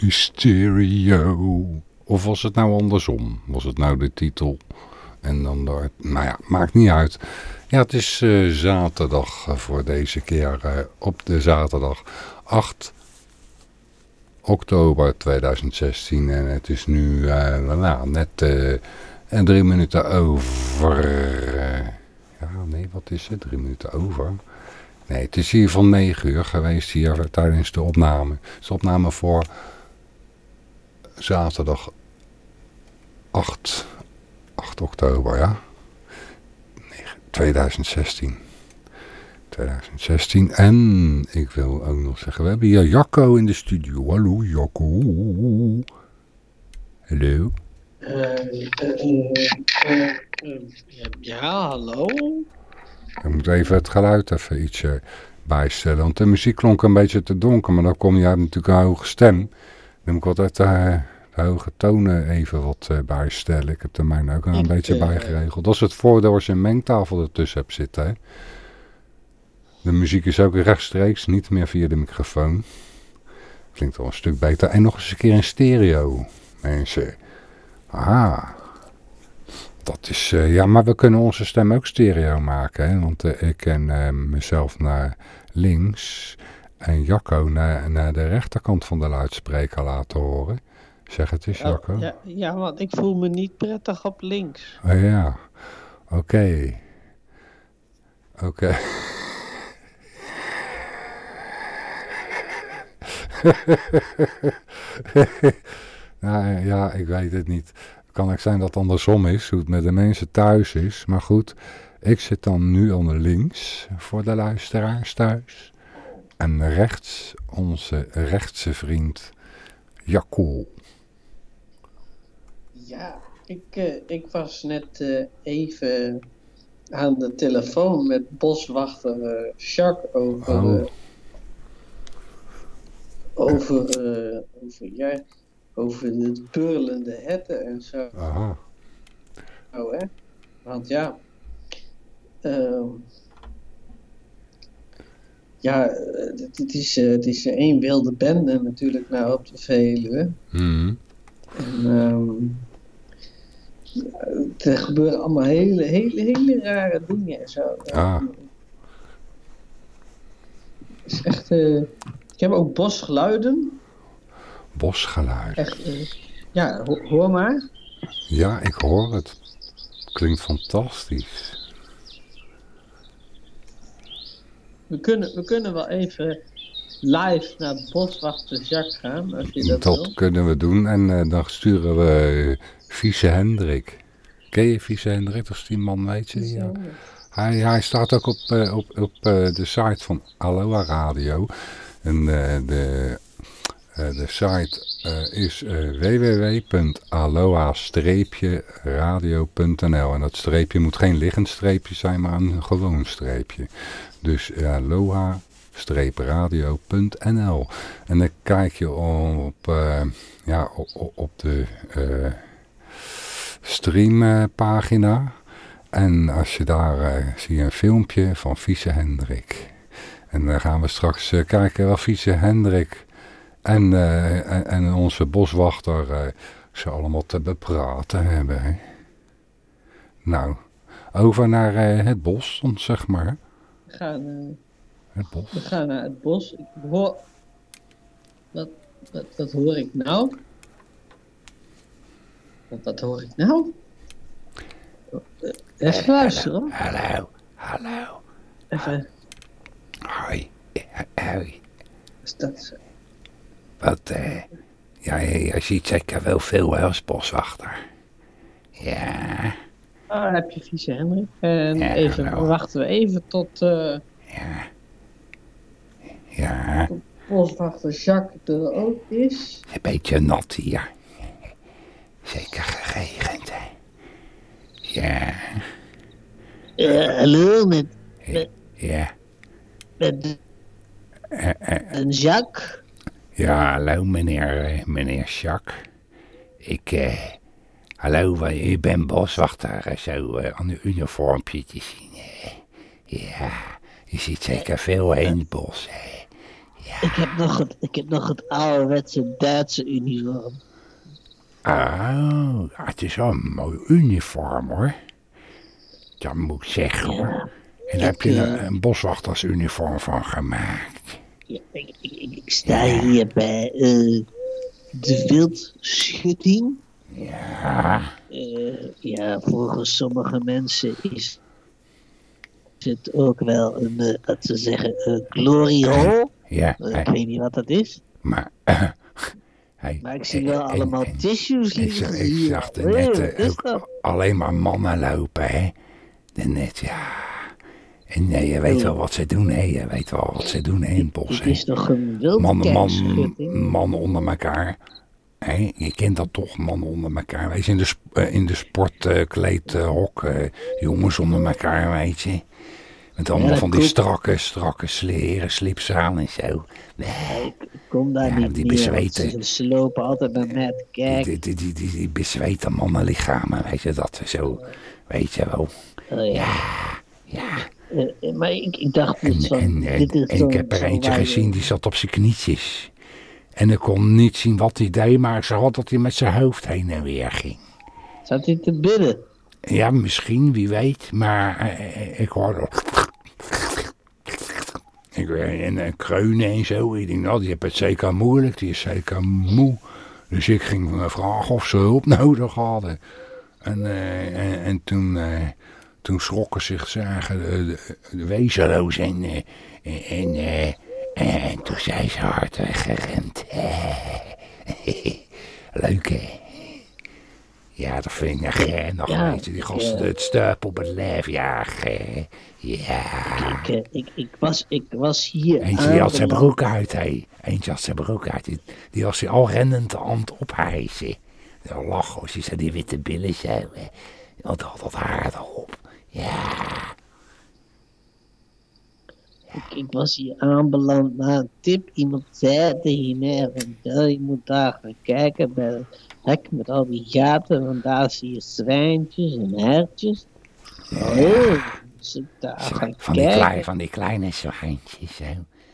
Funky Stereo. Of was het nou andersom? Was het nou de titel? En dan door... Nou ja, maakt niet uit. Ja, het is uh, zaterdag uh, voor deze keer. Uh, op de zaterdag 8 oktober 2016. En het is nu nou, net drie minuten over. ja, nee, wat is het? Drie minuten over. Nee, het is hier van 9 uur geweest hier tijdens de opname. Het is de opname voor zaterdag 8, 8 oktober, ja. 2016. 2016. En ik wil ook nog zeggen, we hebben hier Jacco in de studio. Hallo Jacco. Hallo. Uh, uh, uh, ja, hallo. Ik moet even het geluid even ietsje bijstellen. Want de muziek klonk een beetje te donker. Maar dan kom je uit natuurlijk een hoge stem. Dan moet ik altijd de, de hoge tonen even wat bijstellen. Ik heb er mij ook een beetje bij geregeld. Dat is het voordeel als je een mengtafel ertussen hebt zitten. Hè? De muziek is ook rechtstreeks, niet meer via de microfoon. Klinkt wel een stuk beter. En nog eens een keer in stereo, mensen. Ah, dat is, uh, ja, maar we kunnen onze stem ook stereo maken. Hè? Want uh, ik uh, mezelf naar links en Jacco naar, naar de rechterkant van de luidspreker laten horen. Zeg het eens, Jacco. Ja, ja, want ik voel me niet prettig op links. Oh ja, oké. Okay. Oké. Okay. nou, ja, ik weet het niet. Kan ook zijn dat het andersom is, hoe het met de mensen thuis is. Maar goed, ik zit dan nu onder links voor de luisteraars thuis. En rechts onze rechtse vriend Jacco. Ja, ik, uh, ik was net uh, even aan de telefoon met boswachter uh, Jacques over... Oh over, over, ja, over de peurlende herten en zo. Aha. Oh, hè? Want ja, uh, ja, het is, het is één wilde bende natuurlijk nou op de Veluwe. Mm. En um, er gebeuren allemaal hele, hele, hele rare dingen en zo. Ah. Het is echt... Uh, ik heb ook bosgeluiden. Bosgeluiden? Echt, uh, ja, ho hoor maar. Ja, ik hoor het. Klinkt fantastisch. We kunnen, we kunnen wel even live naar boswachter Jacques gaan, als je dat, dat wil. kunnen we doen en uh, dan sturen we Vieze Hendrik. Ken je Vieze Hendrik? Dat is die man, weet je? Ja. Hij, hij staat ook op, uh, op, op uh, de site van Aloha Radio. En uh, de, uh, de site uh, is www.aloha-radio.nl En dat streepje moet geen liggend streepje zijn, maar een gewoon streepje. Dus aloha-radio.nl En dan kijk je op, ja, op, de streampagina. En als je daar zie je een filmpje van Vieze Hendrik. En dan gaan we straks uh, kijken wat Vieze Hendrik en, uh, en, en, onze boswachter uh, ze allemaal te bepraten hebben. Hè? Nou, over naar het bos, zeg maar. We gaan, het bos. we gaan naar het bos. Ik hoor... Wat, wat, wat hoor ik nou? Wat, wat hoor ik nou? Even luisteren. Hallo, hallo. Even... Hoi. Hoi. Is dat Wat, eh... ja, je ziet zeker wel veel hè, als boswachter. Ja. Oh, dan heb je vieze Hendrik. En Ja, even, hallo. wachten we even tot uh, Ja. Ja. boswachter Jacques er ook is. Een beetje nat hier. Zeker geregend, hè. Ja. Uh, hallo, met, Ja. met Eh, eh, een Jacques. Ja, hallo meneer, eh, meneer Jacques. Ik, eh, Hallo, u bent boswachter, eh, zo eh, aan uw uniformpje te zien. Ja, je ziet zeker veel in het bos. hè. Ik heb nog het, ik heb nog het ouderwetse Duitse uniform. Oh, ja, het is wel een mooi uniform hoor. Dat moet ik zeggen hoor. En daar heb je een, een boswachtersuniform van gemaakt. Ja, ik, ik, ik, ik sta hier bij eh, de wildschutting. Ja, Eh, ja, volgens sommige mensen is het ook wel een, eh, wat ze zeggen, een glory hole. ja. Ik weet niet wat dat is. maar... hij, Maar ik zie wel en- allemaal en- tissues liggen ik zag er net alleen maar mannen lopen, hè. Net, ja. En eh, je weet wel wat ze doen, hè. Je weet wel wat ze doen hè, in bos, Het is toch een Mannen, man, onder elkaar. Hè? Je kent dat toch, mannen onder elkaar. Wij zijn in de, eh, in de sportkleedhok, jongens onder elkaar, weet je. Met allemaal van die strakke, strakke sleren, slips aan en zo. Ik kom daar Ja, niet die meer, bezweten. want Ze, lopen altijd naar mij te kijken. Die, die, die, die, die bezweten mannenlichamen, weet je dat? Zo, weet je wel. Oh ja. Ja. Eh, eh, maar ik, ik dacht En, van, en, en, dit is en zo- ik heb er eentje gezien, die zat op zijn knietjes. En ik kon niet zien wat hij deed, maar ik zag dat hij met zijn hoofd heen en weer ging. Zat hij te bidden? Ja, misschien, wie weet. Maar eh, eh, ik hoorde... Ik, eh, en eh, kreunen en zo. Ik denk, nou, die heeft het zeker moeilijk. Die is zeker moe. Dus ik ging eh, vragen of ze hulp nodig hadden. En, eh, en, en toen, eh, toen schrokken zich zagen de, de, de wezenloos. En, eh, en, eh, en toen zijn ze hard weggerend. Leuk, hè? Ja, dat vind ik nog eh, nog Ja, je, die ik, gasten eh, het stuip op het lijf jagen. Ja. Ik, eh, ik, ik, was, ik was hier Eentje had zijn broek uit, hé. Eentje had zijn broek uit. Die, die was hij al rennend aan het ophijsen. Ja, lachen, als je zo die witte billen zo. hè. Want al dat haar erop. Ja. Ik, ik was hier aanbeland na een tip. Iemand zei tegen mij van, ja, je moet daar gaan kijken bij het hek met al die gaten. Want daar zie je zwijntjes en hertjes. Oh, dus ik daar gaan Van die, kijken. klein, van die kleine zwijntjes, zo.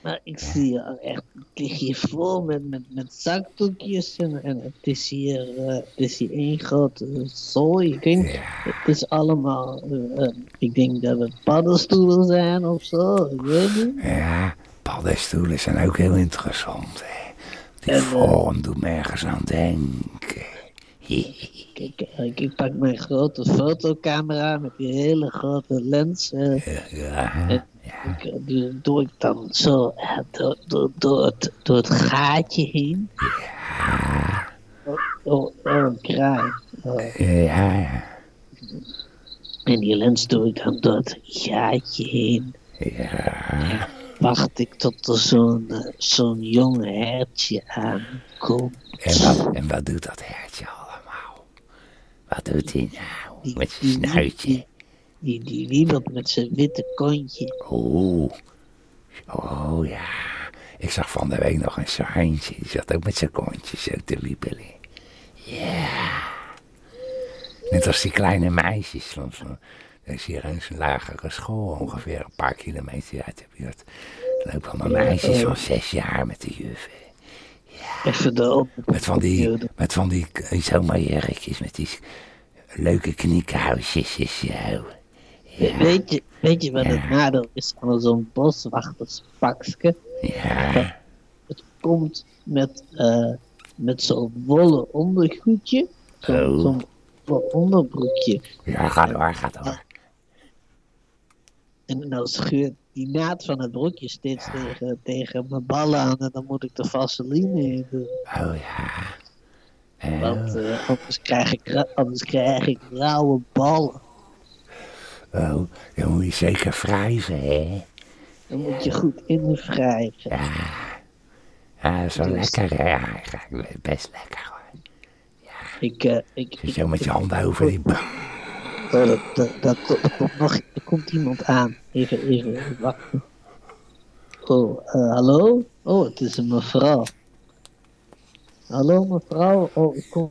Maar ik zie hier echt, het ligt hier vol met, met, met zakdoekjes en, en het is hier, eh, het is hier één grote zooi. Ik Ja. het is allemaal, eh, eh, ik denk dat het paddenstoelen zijn of zo, ik weet niet. Ja, paddenstoelen zijn ook heel interessant, hè. Die En, vorm doet me ergens aan denken. Kijk, ik, ik pak mijn grote fotocamera met die hele grote lens. Ja, en ik, eh, doe ik dan zo eh, door, door, door, het, door het gaatje heen. Oh, oh, oh, een kraai. Oh. ja, ja. En die lens doe ik dan door het gaatje heen. Ja, Wacht ik tot er zo'n eh, zo'n jong hertje aankomt. en wat, en wat doet dat hertje allemaal? Wat doet hij nou? Met zijn snuitje? Die, die, die wiebelt met zijn witte kontje. Oeh. Oh ja. Ik zag van de week nog een zwaantje. Die zat ook met zijn kontjes zo te wiebelen. Ja. Net als die kleine meisjes. Soms, eh, er is hier eens een lagere school, ongeveer een paar kilometer uit de buurt. Er lopen allemaal meisjes van zes jaar met de juffen. Even de. Met van die, met van die zomerjurkjes, met die leuke kniekhuisjes en zo. We- Weet je, weet je wat Ja. het nadeel is van zo'n boswachterspakje? Ja, Het komt met, eh, met zo'n wollen ondergoedje. Zo'n Oh. onderbroekje. ja ga door, ga door. En dan scheurt die naad van het broekje steeds tegen, tegen mijn ballen aan. En dan moet ik de vaseline in doen. Oh ja. Oh. Want eh, anders, krijg ik, anders krijg ik rauwe ballen. Oh, dan moet je zeker wrijven, hè? Dan moet je goed invrijven. Ja. Ja, wel Dus- lekker, hè? Ja, best lekker, hoor. Ik, eh, ik, Je ik, zo met je handen over die... Oh, dat, dat, dat, er komt iemand aan. Even, even, wachten. Oh, eh, hallo? Oh, het is een mevrouw. Hallo mevrouw, oh, ik kom.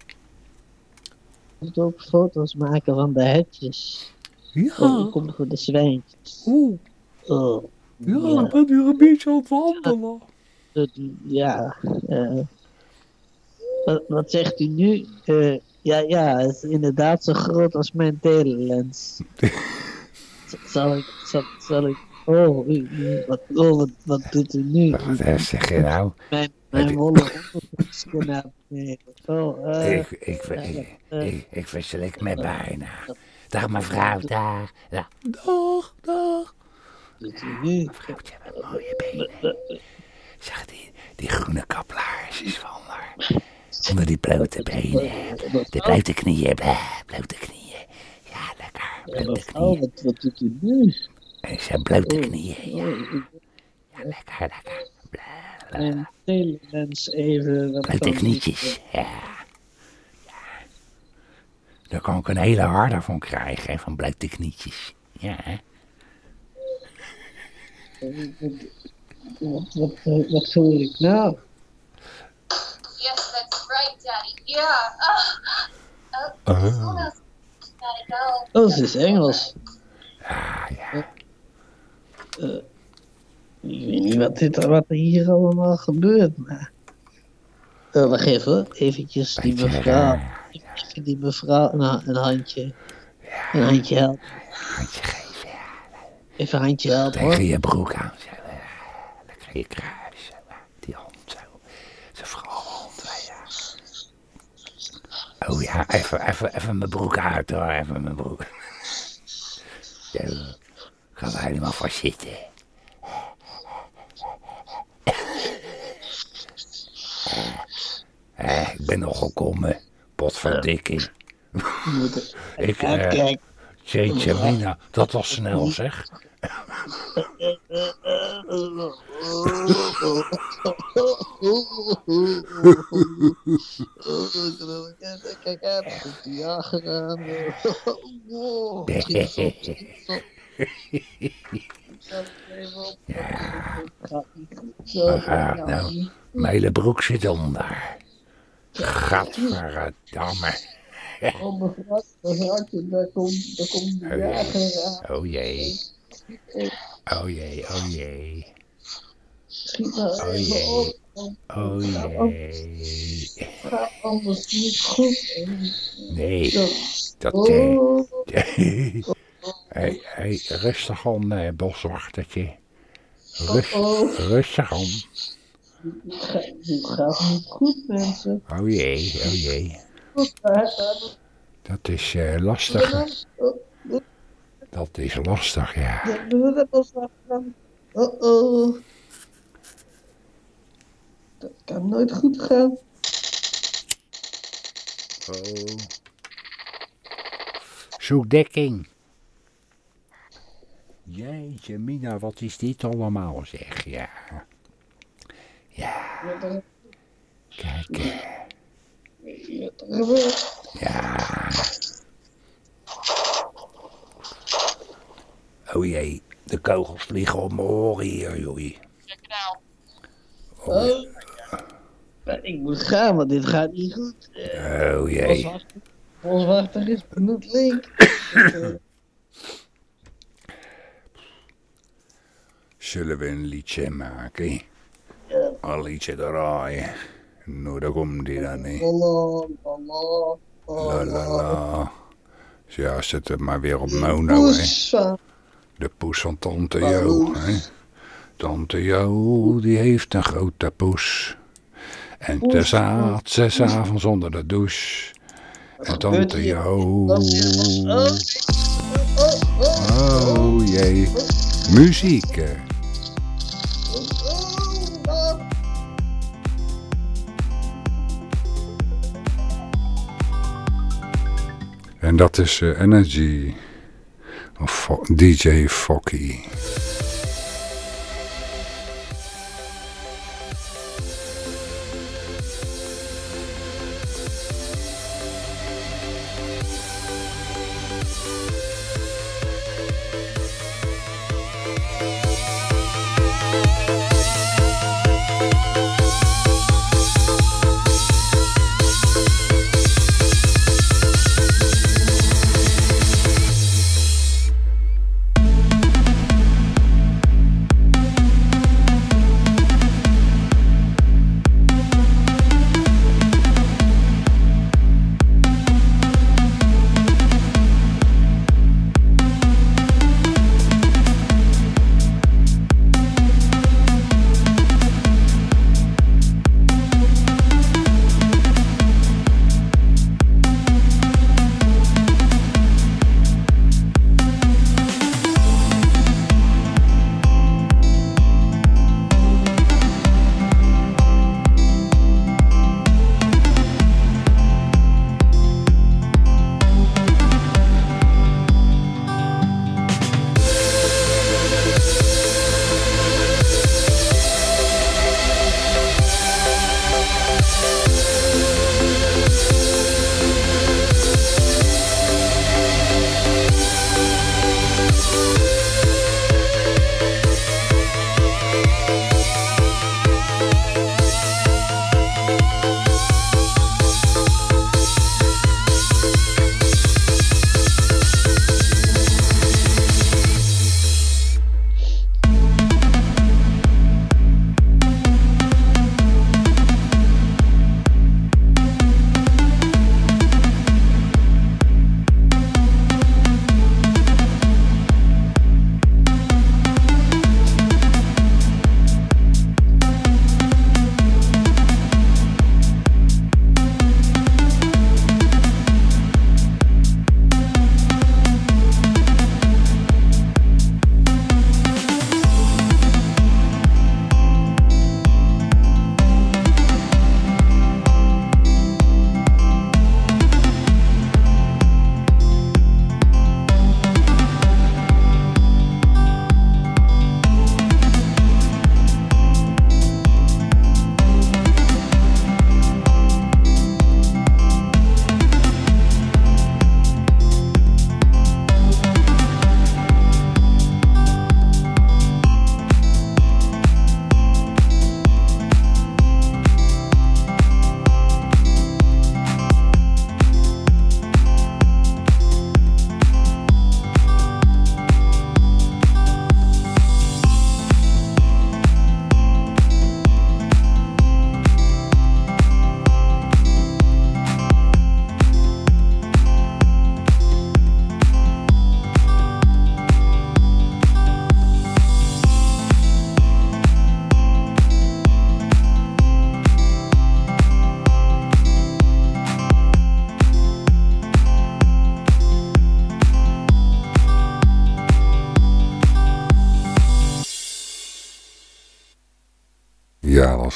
moet ook foto's maken van de hetjes. Ja, Oh, ik kom voor de zwijntjes. oeh, Oh, ja, ja. ik ben hier een beetje aan het wandelen. ja. eh. wat, wat zegt u nu? Eh, ja, ja, het is inderdaad zo groot als mijn telelens. Zal ik, zal, zal ik, oh, u, u, wat, oh wat, wat doet u nu? Wat eh, zeg je nou? Mijn, mijn wollen onderbroekje naar beneden. Oh, eh, Ik, ik, ik, eh, ik, ik verslik me bijna. Dag mevrouw, dag. Dag, dag. dag. nu? Mevrouwtje, wat mooie benen. Zeg, die, die groene kaplaarsjes van haar. Onder die blote benen. De blote knieën, bleh, blote knieën. Ja, lekker, blote knieën. wat, wat doet u nu? En zijn blote knieën, ja, Oh, ik- ja lekker, lekker. Telelens even. wat Blote knietjes, ja. ja. Daar kan ik een hele harde van krijgen, hè, van blote knietjes. Ja, hè. Wat, wat, wat, wat hoor ik nou? Yes, that's right, Daddy. Yeah. Oh, Oh. Oh, ze is Engels. Ah, ja. Ik weet niet wat, dit, wat er hier allemaal gebeurt, maar... Oh, wacht even, eventjes die Beetje mevrouw. Even die mevrouw een, ha- een handje. Een handje helpen. Handje geven, ja. Even een handje helpen hoor. Tegen je broek aan, eh, Lekker je kruis, Die hand, zo. Zijn vrouwenhand, eh, ja. Oh ja, even, even, even mijn broek uit, hoor. Even mijn broek. Zo. Gaan we helemaal vast zitten. Eh, ik ben nog gekomen. Potverdikking. Ik, eh, jeetje mina, dat was snel zeg. Ah, nou, mijn broek zit onder. Gadverdamme. Oh, mevrouw, mevrouwtje, daar komt, daar komt de Oh jager jee, aan. oh jee, oh jee, oh jee, Schiet nou Oh even jee. op. oh jee. Ga anders niet goed. Nee, dat... eh, Oh, hey, hey, rustig aan, eh, boswachtertje. Rust, rustig aan. Dit gaat- niet goed, mensen. Oh jee, oh jee. Dat is eh, lastig. het. Oh, Dat is lastig, ja. Oh, oh. Dat kan nooit goed gaan. Oh. Zoek dekking. Jeetje, Mina, wat is dit allemaal, zeg. Ja. Ja, kijk. gebeurt. Ja. Oh jee, de kogels vliegen op mijn oren hier, joei. Oh. Maar ik moet gaan, want dit gaat niet goed. Eh, Oh jee. Boswachter, is bloedlink. Zullen we een liedje maken? Een liedje draaien. Nou, daar komt die dan niet. La la la. Ja, zet het maar weer op mono, hè. De poes van tante Jo, hè. Tante Jo, die heeft een grote poes. En te zaad ze s'avonds onder de douche. En tante? Jo... Oh, oh, oh, Oh jee. Muziek. En dat is eh, Energy. Of DJ Focky.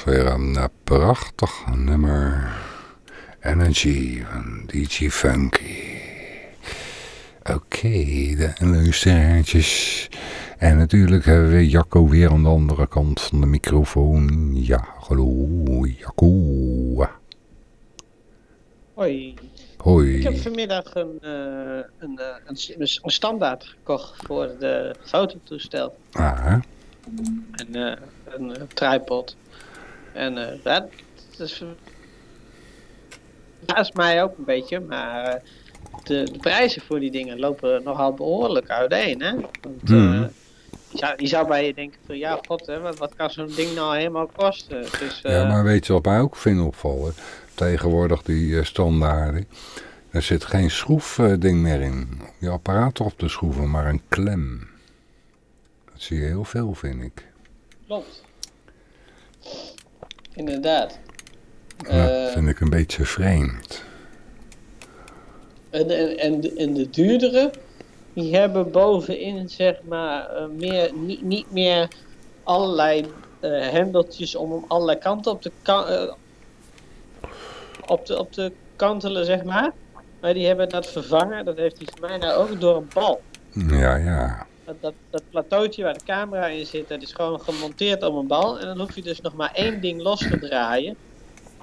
Was weer een uh, prachtig nummer. Energy van DJ Funky. Oké, okay, de luisteraartjes. En natuurlijk hebben we Jacco weer aan de andere kant van de microfoon. Ja, hallo Jacco. Hoi. Hoi. Ik heb vanmiddag een, uh, een, een, een, standaard gekocht voor de fototoestel. Ah. En uh, een tripod. En uh, dat is, dat is mij ook een beetje, maar de, de, prijzen voor die dingen lopen nogal behoorlijk uiteen. Hè? Want, Hmm. je, zou, je zou bij je denken van ja, god, hè, wat, wat kan zo'n ding nou helemaal kosten? Dus, ja, maar weet je wat mij ook vind opvallen? Tegenwoordig die uh, standaarden. Er zit geen schroefding meer in. Om je apparaat op te schroeven, maar een klem. Dat zie je heel veel, vind ik. Klopt. Inderdaad. Dat uh, vind ik een beetje vreemd. En, en, en, de, en de duurdere, die hebben bovenin zeg maar uh, meer, niet, niet meer allerlei uh, hendeltjes om om allerlei kanten op te, kan, op, de, op te kantelen, zeg maar. Maar die hebben dat vervangen, dat heeft hij voor mij nou ook door een bal. Ja, ja. Dat, dat, plateautje waar de camera in zit, dat is gewoon gemonteerd op een bal. En dan hoef je dus nog maar één ding los te draaien.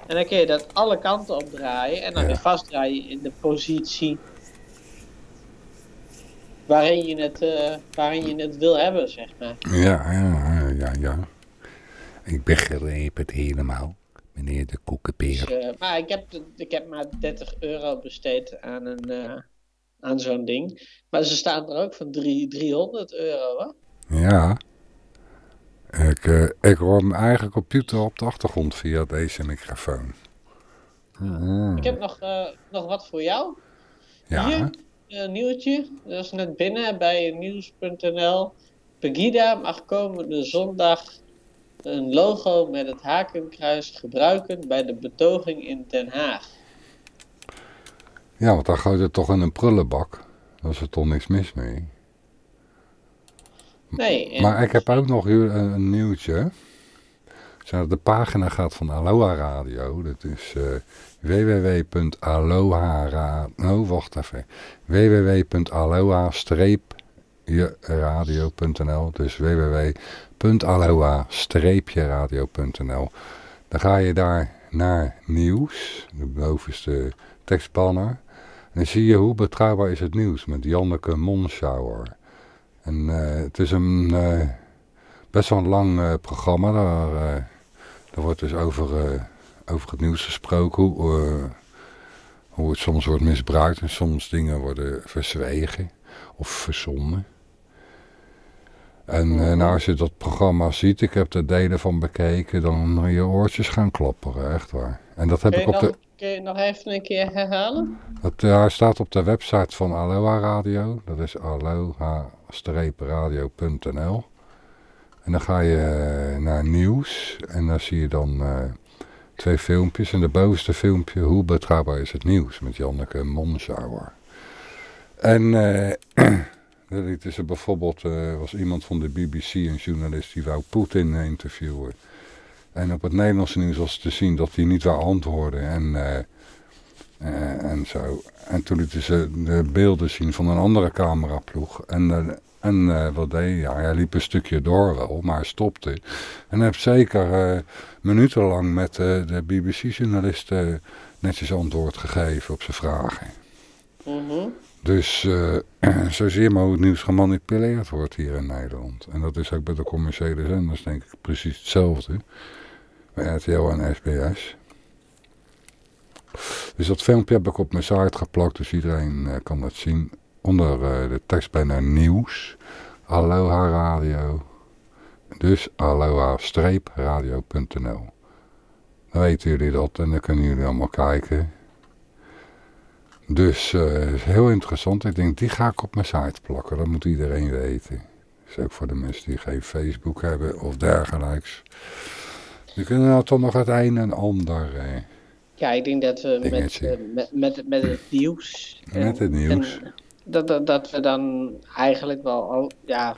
En dan kun je dat alle kanten op draaien. En dan weer vastdraaien in de positie waarin je het, eh, waarin je het wil hebben, zeg maar. Ja, ja, ja, ja. Ik begreep het helemaal, meneer de Dus, koekenpeer. eh, maar ik heb, ik heb maar 30 euro besteed aan, een, eh, aan zo'n ding. Maar ze staan er ook van drie- 300 euro, hè? Ja. Ik, eh, ik hoor mijn eigen computer op de achtergrond via deze microfoon. Mm. Ik heb nog, eh, nog wat voor jou. Ja, Hier, een nieuwtje. Dat is net binnen bij nieuws.nl. Pegida mag komende zondag een logo met het hakenkruis gebruiken bij de betoging in Den Haag. Ja, want daar gooit het toch in een prullenbak. Daar is er toch niks mis mee. Nee, en- Maar ik heb ook nog een, een nieuwtje. De pagina gaat van Aloha Radio. Dat is eh www.aloha... Oh, wacht even. www.aloha-radio.nl Dus www.aloha-radio.nl Dan ga je daar naar nieuws. De bovenste tekstbanner. En zie je hoe betrouwbaar is het nieuws met Janneke Monschauer. En eh, het is een eh, best wel een lang eh, programma. Daar, wordt dus over, over het nieuws gesproken. Hoe, hoe het soms wordt misbruikt en soms dingen worden verzwegen of verzonnen. En nou, als je dat programma ziet, ik heb er delen van bekeken, dan je oortjes gaan klapperen, echt waar. En dat heb kun, ik op nog, de... kun je nog even een keer herhalen? Dat uh, staat op de website van Aloha Radio. Dat is aloha-radio.nl. En dan ga je uh, naar nieuws. En dan zie je dan uh, twee filmpjes. En de bovenste filmpje, hoe betrouwbaar is het nieuws? Met Janneke Monschauer. En is er bijvoorbeeld, uh, was iemand van de BBC, een journalist, die wou Poetin interviewen. En op het Nederlandse nieuws was te zien dat hij niet wou antwoorden. En... Uh, en zo. En toen lieten ze de beelden zien van een andere cameraploeg. En, uh, en uh, wat deed hij? Ja, hij liep een stukje door wel, maar stopte. En heb zeker minutenlang met de BBC-journalisten netjes antwoord gegeven op zijn vragen. Mm -hmm. Dus zo zie je maar hoe het nieuws gemanipuleerd wordt hier in Nederland. En dat is ook bij de commerciële zenders denk ik precies hetzelfde. Bij RTL en SBS. Dus dat filmpje heb ik op mijn site geplakt, dus iedereen uh, kan dat zien. Onder uh, de tekst bijna nieuws. Aloha Radio. Dus aloha-radio.nl Dan weten jullie dat en dan kunnen jullie allemaal kijken. Dus uh, is heel interessant. Ik denk, die ga ik op mijn site plakken. Dat moet iedereen weten. Dus ook voor de mensen die geen Facebook hebben of dergelijks. Die kunnen nou toch nog het een en ander... Ja, ik denk dat we met, uh, met, met, met het nieuws. Met het nieuws. En dat, dat, dat we dan eigenlijk wel al, ja,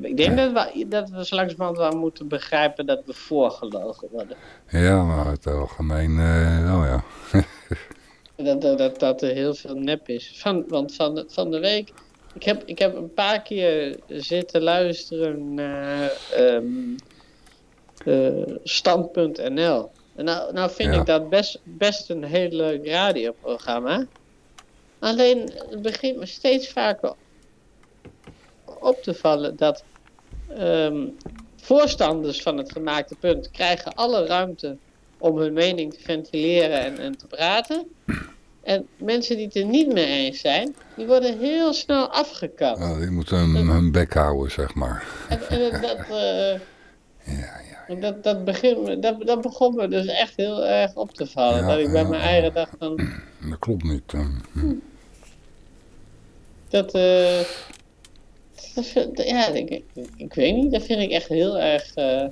ik denk dat we, dat we zo langzamerhand wel moeten begrijpen dat we voorgelogen worden. Ja, maar het algemeen, eh oh ja. Dat, dat, dat, dat er heel veel nep is. Van, want van, de- van de week, ik heb, ik heb een paar keer zitten luisteren naar ehm eh, Stand.nl. En nou, nou vind Ja. ik dat best, best een heel leuk radioprogramma. Alleen het begint me steeds vaker op te vallen dat ehm, voorstanders van het gemaakte punt krijgen alle ruimte om hun mening te ventileren en, en te praten. En mensen die het er niet mee eens zijn, die worden heel snel afgekapt. Oh, die moeten hun, hun bek houden, zeg maar. En, en dat, dat, eh, Ja, ja. En dat, dat, dat, dat begon me dus echt heel erg op te vallen. Ja, dat ik bij mijn eigen dacht van, Dat klopt niet. eh. dat, eh, ja, ik, ik, ik weet niet, dat vind ik echt heel erg, eh,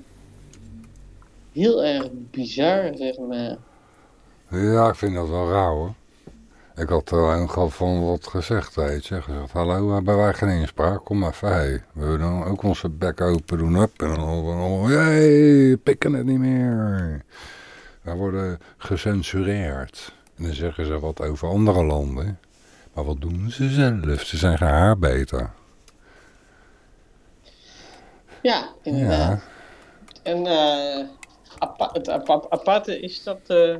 heel erg bizar, zeg maar. Ja, ik vind dat wel raar hoor. Ik had er een gehad van wat gezegd, weet je. Gezegd, hallo, hebben wij geen inspraak? Kom even, hey. We dan ook onze bek open doen, up. En dan allemaal, jee, pikken het niet meer. Wij worden gecensureerd. En dan zeggen ze wat over andere landen. Maar wat doen ze zelf? Ze zijn geen haar beter. Ja, inderdaad. Ja, En eh, het apa- aparte is dat eh,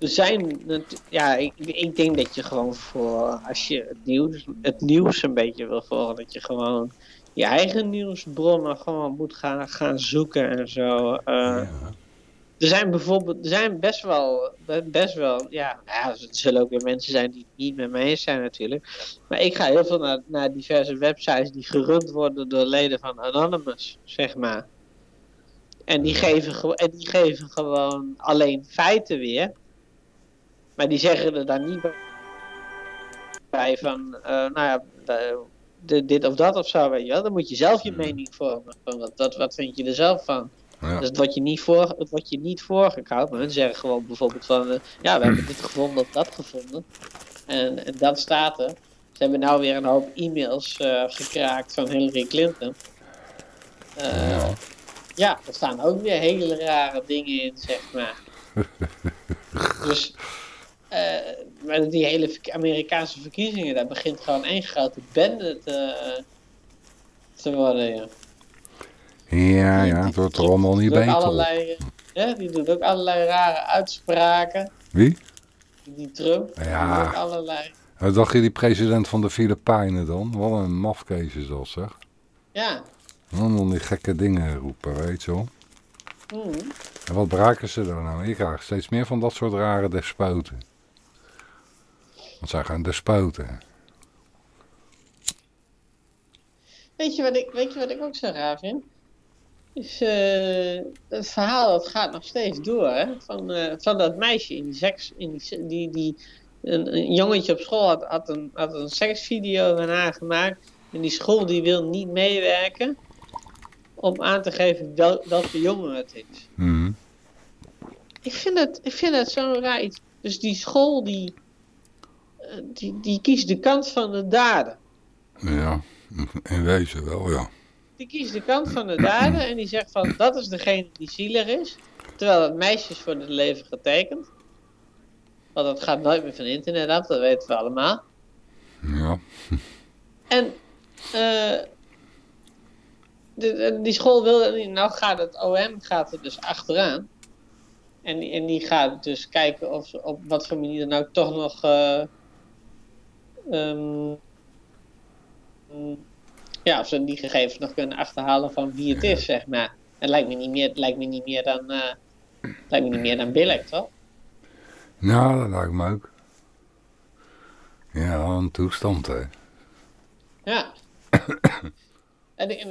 er zijn, ja, ik, ik denk dat je gewoon voor, als je het nieuws, het nieuws een beetje wil volgen, dat je gewoon je eigen nieuwsbronnen gewoon moet gaan, gaan zoeken en zo. Eh, Er zijn bijvoorbeeld, er zijn best wel, best wel, ja, ja, er zullen ook weer mensen zijn die het niet met me eens zijn natuurlijk. Maar ik ga heel veel naar, naar diverse websites die gerund worden door leden van Anonymous, zeg maar. En die geven, en die geven gewoon alleen feiten weer. Maar die zeggen er dan niet bij van, eh, nou ja, de- de- dit of dat of zo, weet je wel. Dan moet je zelf je mening vormen. Wat, wat, wat vind je er zelf van? ja. Dus het wordt je niet, voor, het wordt je niet voorgekoud. Maar hun zeggen gewoon bijvoorbeeld van... eh, ja, we hebben dit gevonden of dat gevonden. En, en dat staat er. Ze hebben nou weer een hoop e-mails eh, gekraakt van Hillary Clinton. Eh, Ja. ja, er staan ook weer hele rare dingen in, zeg maar. dus... eh, maar die hele Amerikaanse verkiezingen, daar begint gewoon één grote bende te, te worden, ja. Ja, ja, het wordt allemaal niet beter allerlei, ja, die doet ook allerlei rare uitspraken. Wie? Die Trump. Ja. Die doet ook allerlei. Wat dacht je die president van de Filipijnen dan? Wat een mafkees is dat, zeg. Ja. Dan die gekke dingen roepen, weet je wel. Hmm. En wat braken ze dan nou? Ik krijg steeds meer van dat soort rare despoten. Want zij gaan despoten. Weet, je wat ik, weet je wat ik ook zo raar vind? Is eh, het verhaal dat gaat nog steeds door. Hè? Van, eh, van dat meisje in die seks. In die, die, die, een, een jongetje op school had, had, een, had een seksvideo van haar gemaakt. En die school die wil niet meewerken. Om aan te geven wel, welke jongen het is. Mhm. Ik vind het, ik vind het zo'n raar iets. Dus die school die, die, die kiest de kant van de dader. Ja, in wezen wel, ja. Die kiest de kant van de dader en die zegt van dat is degene die zielig is. Terwijl het meisje is voor het leven getekend. Want dat gaat nooit meer van internet af, dat weten we allemaal. Ja, En eh, de- die school wil, niet. nou gaat het OM gaat er dus achteraan. En die, en die gaat dus kijken of ze op wat voor manier dan ook toch nog. eh, mm, ja, of ze die gegevens nog kunnen achterhalen van wie het is, zeg maar. Het lijkt me niet meer, lijkt me niet meer dan. het lijkt me niet meer dan billig, toch? nou, dat lijkt me ook. Ja, een toestand, hè. Ja. en,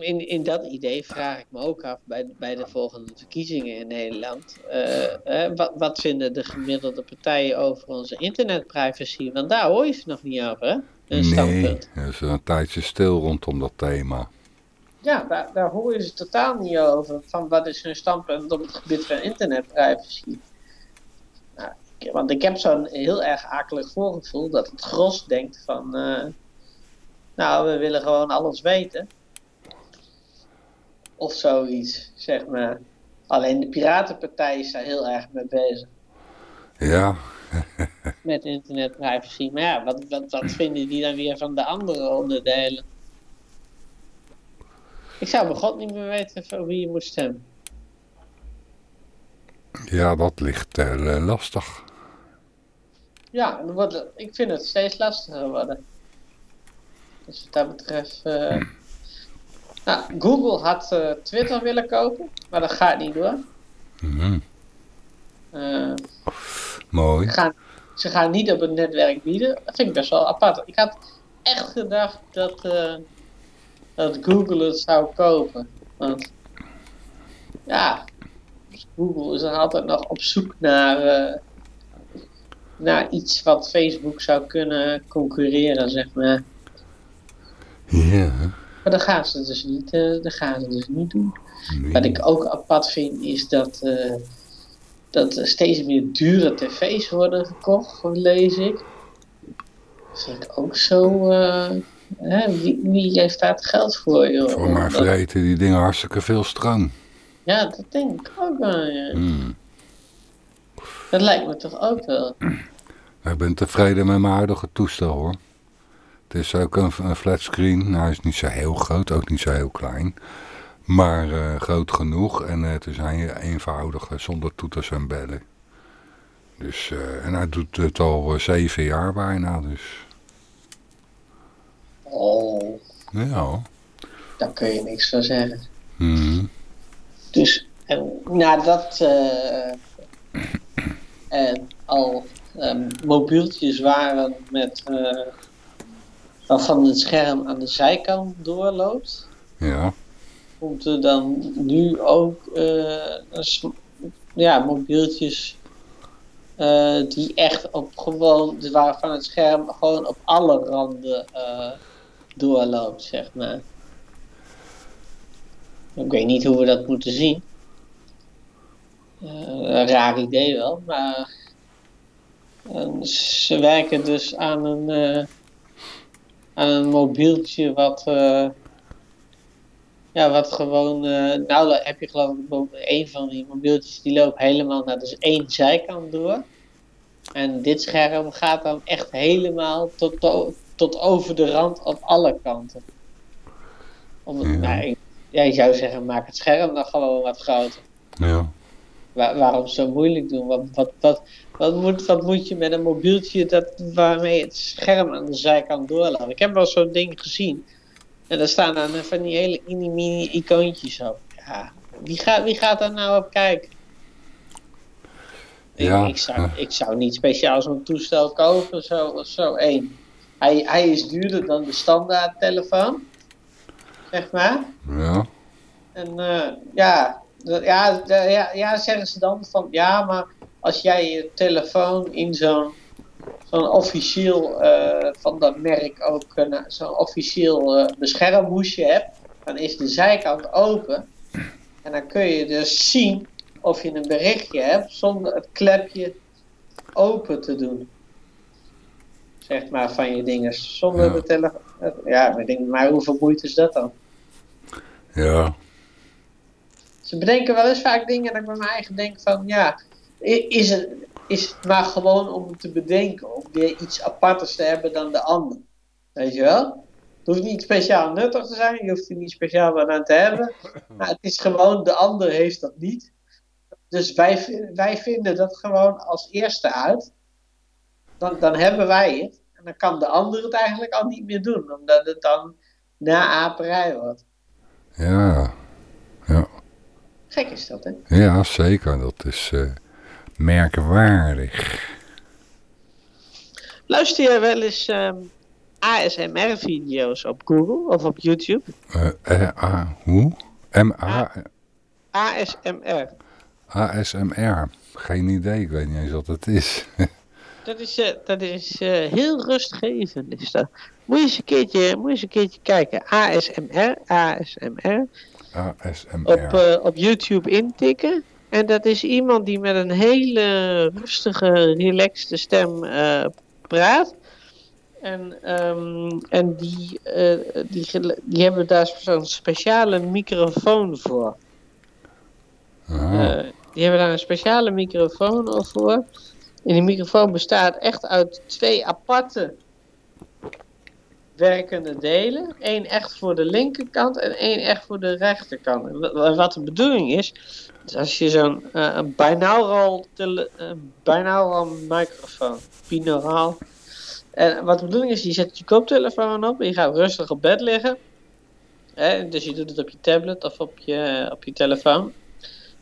in, in dat idee vraag ik me ook af bij, bij de volgende verkiezingen in Nederland. eh, eh, wat, wat vinden de gemiddelde partijen over onze internetprivacy? Want daar hoor je ze nog niet over, hè? Een Nee, standpunt. er is een tijdje stil rondom dat thema. Ja, daar, daar hoor je ze totaal niet over. Van wat is hun standpunt op het gebied van internetprivacy? Nou, want ik heb zo'n heel erg akelig voorgevoel dat het gros denkt van. eh, Nou, we willen gewoon alles weten. Of zoiets, zeg maar. Alleen de Piratenpartij is daar heel erg mee bezig. Ja, Met internetprivacy. Maar ja, wat, wat, wat vinden die dan weer van de andere onderdelen? Ik zou bij god niet meer weten voor wie je moet stemmen. ja dat ligt eh, lastig. Ja, ik vind het steeds lastiger worden. Dus wat dat betreft... Nou, Google had eh, Twitter willen kopen, maar dat gaat niet door. Mhm. Eh, Mooi. ze, gaan, ze gaan niet op het netwerk bieden. Dat vind ik best wel apart. Ik had echt gedacht dat, dat Google het zou kopen. Want ja, Google is dan altijd nog op zoek naar, naar iets wat Facebook zou kunnen concurreren, zeg maar. Ja. Maar dat gaan ze dus niet, eh, dat gaan ze dus niet doen. Nee. Wat ik ook apart vind is dat, eh, dat er steeds meer dure tv's worden gekocht, lees ik. Dat vind ik ook zo. eh, hè, wie, wie heeft daar het geld voor, joh? Voor Dat- vreten die dingen hartstikke veel stroom. ja, dat denk ik ook wel. ja. Hmm. Dat lijkt me toch ook wel. Ik ben tevreden met mijn huidige toestel hoor. Het is ook een, een flatscreen. Nou, hij is niet zo heel groot, ook niet zo heel klein. Maar eh, groot genoeg. En eh, het is een eenvoudig eh, zonder toeters en bellen. Dus, eh, en hij doet het al zeven jaar bijna. Dus Oh, ja. daar kun je niks van zeggen. Mhm. Dus en nadat eh er al ehm, mobieltjes waren met waarvan het scherm aan de zijkant doorloopt, Ja. komt er dan nu ook een sm- ja, mobieltjes eh, die echt op gewoon, waarvan het scherm gewoon op alle randen eh, doorloopt, zeg maar. Ik weet niet hoe we dat moeten zien. Een raar idee wel, maar ze werken dus aan een, eh, aan een mobieltje wat, eh, ja, wat gewoon, eh, nou heb je geloof ik een van die mobieltjes die loopt helemaal naar dus één zijkant door. En dit scherm gaat dan echt helemaal tot, tot over de rand op alle kanten. Om het, Ja. nou, ik- ja, je zou zeggen, maak het scherm dan gewoon wat groter. Ja. Waar- waarom zo moeilijk doen? Wat, wat, wat, wat, moet, wat moet je met een mobieltje dat, waarmee het scherm aan de zijkant doorloopt? Ik heb wel zo'n ding gezien. En daar staan dan van die hele mini-mini icoontjes op. Ja, wie, gaat wie gaat daar nou op kijken? Ik- Ja, Ik, zou, ik zou niet speciaal zo'n toestel kopen, zo, zo één. Hij, hij is duurder dan de standaard telefoon. Zeg maar. Ja. En eh, ja, ja, ja, ja, zeggen ze dan van ja, maar als jij je telefoon in zo'n zo'n officieel eh, van dat merk ook eh, zo'n officieel eh beschermhoesje hebt, dan is de zijkant open. En dan kun je dus zien of je een berichtje hebt zonder het klepje open te doen. Zeg maar van je dingen. Zonder Ja. de telefoon. Ja, maar ik denk, maar hoeveel moeite is dat dan? Ja. Ze bedenken wel eens vaak dingen dat ik bij mijn eigen denk van ja, is het, is het maar gewoon om te bedenken om weer iets aparters te hebben dan de ander. Weet je wel? Het hoeft niet speciaal nuttig te zijn, je hoeft er niet speciaal wat aan te hebben. Maar het is gewoon, de ander heeft dat niet. Dus wij, wij vinden dat gewoon als eerste uit. Dan, dan hebben wij het. En dan kan de ander het eigenlijk al niet meer doen, omdat het dan naaperij wordt. Ja. Ja. Gek is dat, hè? Ja, zeker. Dat is eh, merkwaardig. Luister je wel eens ehm, ASMR-video's op Google of op YouTube? Eh, eh, A, hoe? M-A, ASMR. ASMR. Geen idee, ik weet niet eens wat het is. Dat is, eh, dat is eh, heel rustgevend. Is dat. Moet, je eens een keertje, moet je eens een keertje kijken. ASMR, ASMR. ASMR. Op, eh, op YouTube intikken. En dat is iemand die met een hele rustige, relaxte stem eh, praat. En, ehm, en die, eh, die, die hebben daar zo'n speciale microfoon voor. Ah, die hebben daar een speciale microfoon al voor. En die microfoon bestaat echt uit twee aparte werkende delen. Eén echt voor de linkerkant en één echt voor de rechterkant. En wa- wat de bedoeling is, is als je zo'n eh, een binaural, tele, binaural microfoon, binaural. En wat de bedoeling is, je zet je koptelefoon op en je gaat rustig op bed liggen. Hè, dus je doet het op je tablet of op je, op je telefoon.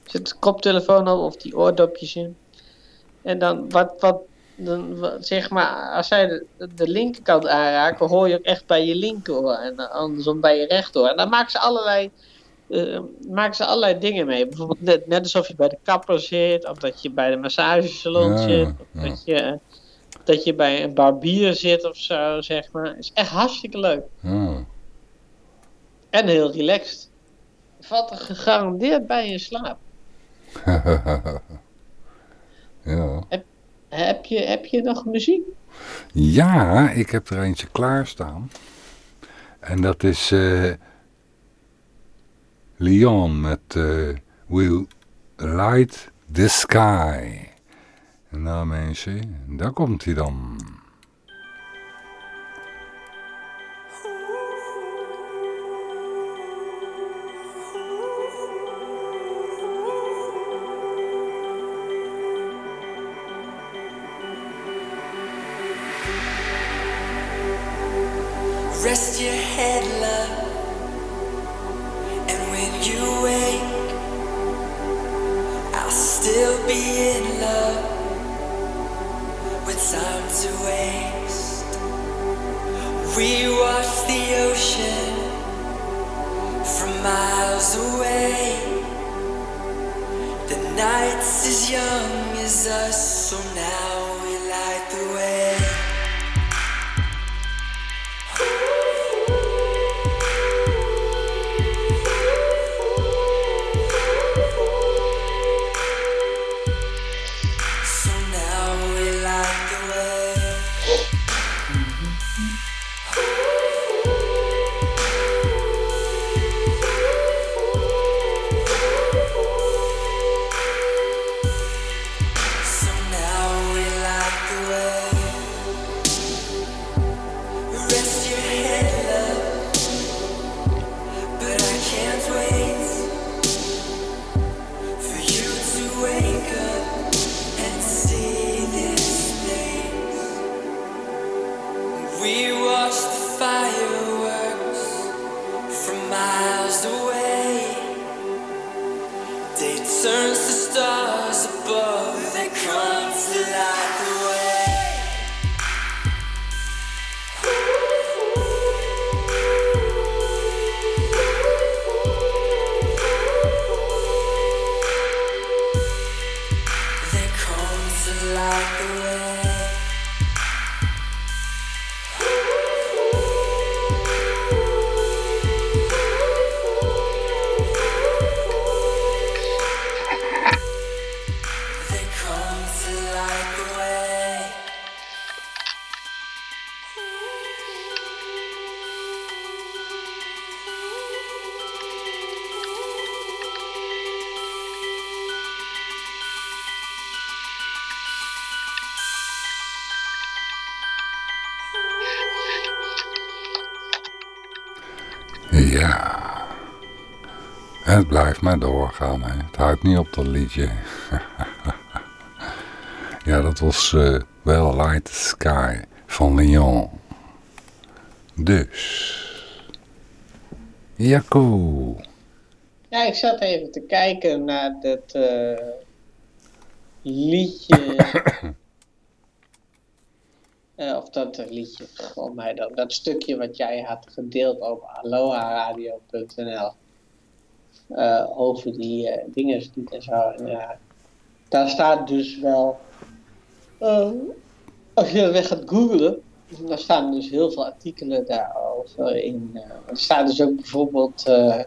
Zet de koptelefoon op of die oordopjes in. En dan wat, wat, dan, zeg maar, als zij de, de linkerkant aanraken, hoor je ook echt bij je linkeroor. En dan andersom bij je rechteroor. En dan maken ze allerlei, eh, maken ze allerlei dingen mee. Bijvoorbeeld net, net alsof je bij de kapper zit, of dat je bij de massagesalon Ja, zit. Of ja. dat, je, dat je bij een barbier zit of zo, zeg maar. is echt hartstikke leuk. En heel relaxed. Je valt er gegarandeerd bij in slaap. ja. Heb je, heb je nog muziek? ja, ik heb er eentje klaarstaan. En dat is eh Leon met eh Will Light the Sky. Nou mensen, daar komt hij dan. Rest your head, love. And when you wake, I'll still be in love with time to waste. We watch the ocean from miles away. The night's as young as us, so now blijft maar doorgaan, hè. Het houdt niet op dat liedje. ja, dat was eh Well Light Sky van Leon. Dus. Jacco. Ja, ik zat even te kijken naar dat eh, liedje. Eh, of dat liedje, volgens mij dat, dat stukje wat jij had gedeeld op aloharadio.nl. over die eh dingen en zo. En, ja, daar staat dus wel. eh, als je weg gaat googlen, dan staan dus heel veel artikelen daarover in. eh, er staat dus ook bijvoorbeeld. eh,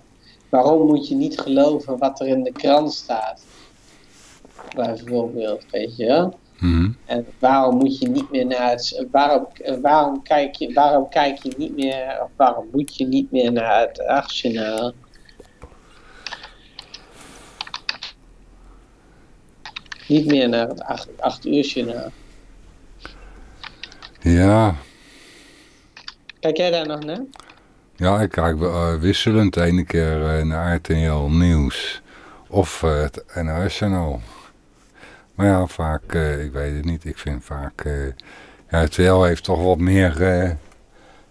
Waarom moet je niet geloven wat er in de krant staat? Bijvoorbeeld, weet je wel. Mhm. En waarom moet je niet meer naar het. Waarom, waarom, kijk, je, waarom kijk je niet meer. Of waarom moet je niet meer naar het achtjournaal? Niet meer naar het acht, acht uur journaal. Ja, Kijk jij daar nog naar? ja, ik kijk eh, wisselend. De ene keer eh, naar RTL Nieuws of eh, het NOS-journaal. Maar ja, vaak, ik weet het niet. Ik vind vaak, ja, RTL heeft toch wat meer,